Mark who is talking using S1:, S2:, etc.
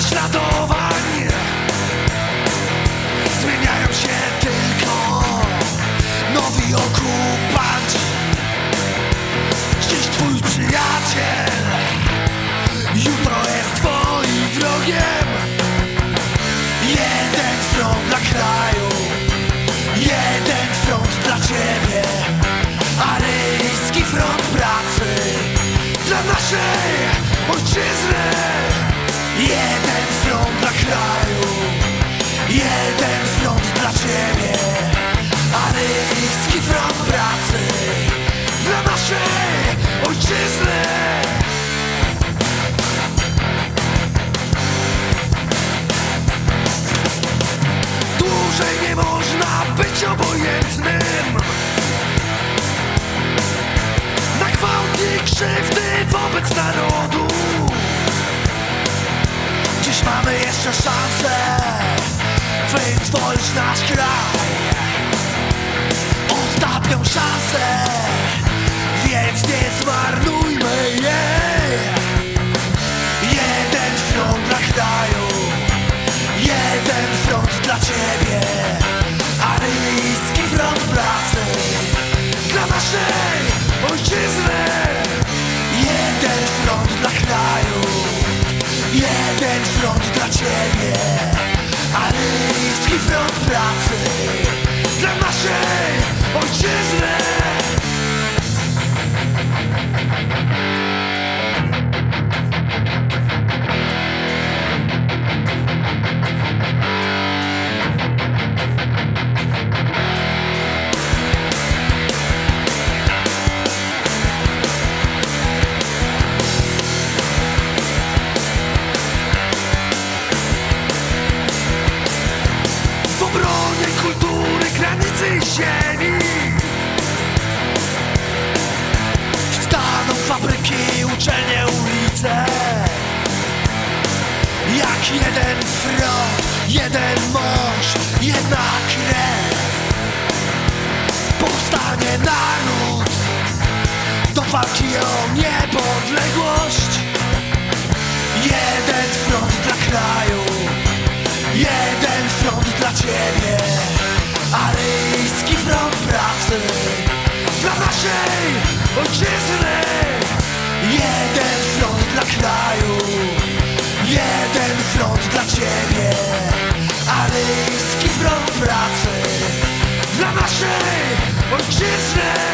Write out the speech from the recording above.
S1: prześladowań Zmieniają się tylko nowi okupanci. Dziś twój przyjaciel Jutro jest twoim wrogiem. Jeden front dla kraju Jeden front dla ciebie Aryjski front pracy Dla naszej ojczyzny. Jeden front dla kraju Jeden front dla ciebie Aryjski front pracy Dla naszej ojczyzny. Dłużej nie można być obojętnym. Na gwałt i krzywdy wobec narodu Mamy jeszcze szansę Wytworzyć nasz kraj. Ostatnią szansę Więc nie zmarnujmy pracy Dla naszej ojczyzny i ziemi Staną fabryki, uczelnie, ulice. Jak jeden front, jeden mąż, jedna krew. Powstanie naród. Do walki o niepodległość. Jeden front dla kraju. Jeden front dla ciebie ojczyzny! Jeden front dla kraju Jeden front dla ciebie Aryjski front pracy Dla naszej ojczyzny